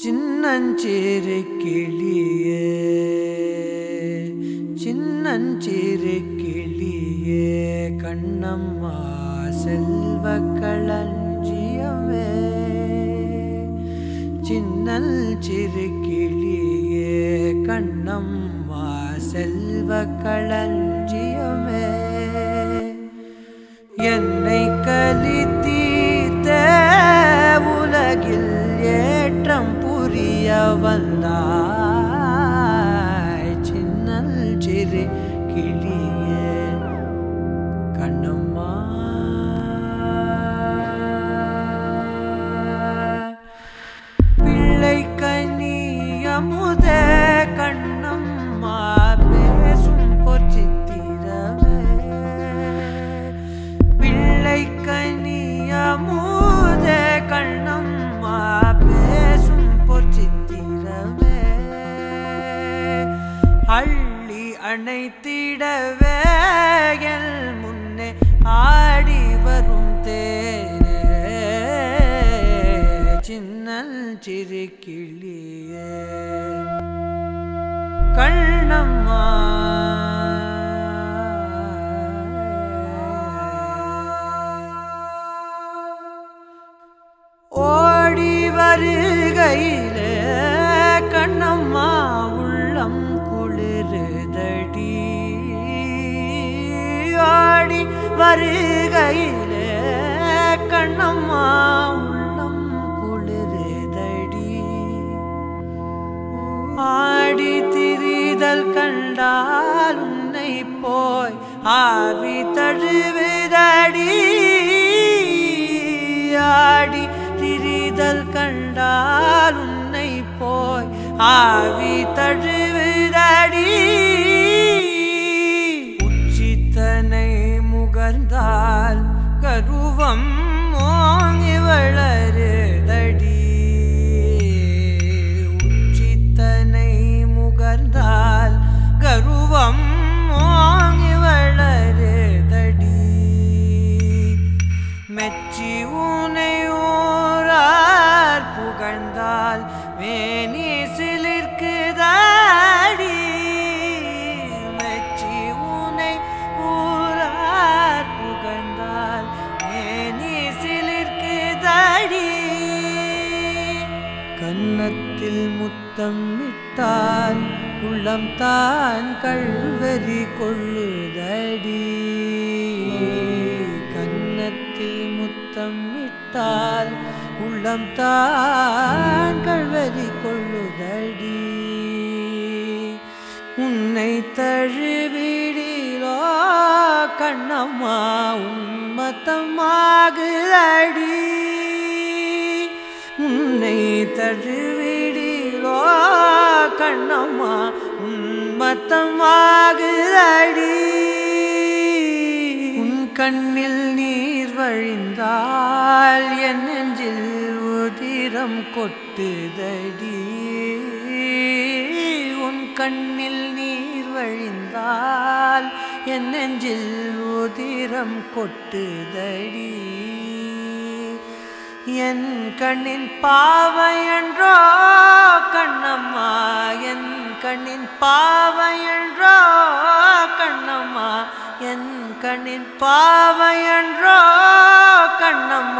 சின்னஞ்சிறு கிளியே சின்னஞ்சிறு கிளியே கண்ணம்மா செல்வ களஞ்சியமே சின்னல் சிறு கிளியே கண்ணம்மா செல்வ களஞ்சியமே என்னை கலித்தீர்த்த அணைத்திடவே என் முன்னே ஆடி வரும் தேனே சின்னல் சிறு அருகையிலே கண்ணம்மா உள்ளம் குளிருதடி. ஆடி திரிதல் கண்டால் உன்னை போய் ஆவி தழுவுதடி. ஆடி திரிதல் கண்டால் உன்னை போய் ஆவி தழுவுதடி. Muhammed கண்ணில் முத்தம் விட்டால் உள்ளம் தான் கல்வரி கொள்ளுதடி. கன்னத்தில் முத்தம் விட்டால் உள்ளம் தான் கல்வரி கொள்ளுதடி. உன்னை தழுவிடிலோ கண்ணம்மா உன்மத்தமாகுதடி உன்னை தழுவி தழுவிடிலோ கண்ணம்மா உன்மத்தமாகுதடி உன் கண்ணில் நீர் வழிந்தால் என் நெஞ்சில் உதிரம் கொட்டுதடி. உன் கண்ணில் நீர் வழிந்தால் என் நெஞ்சில் உதிரம் கொட்டுதடி. என் கண்ணின் பாவையன்றோ கண்ணம்மா என் கண்ணின் பாவையன்றோ கண்ணம்மா என் கண்ணின் பாவையன்றோ கண்ணம்மா.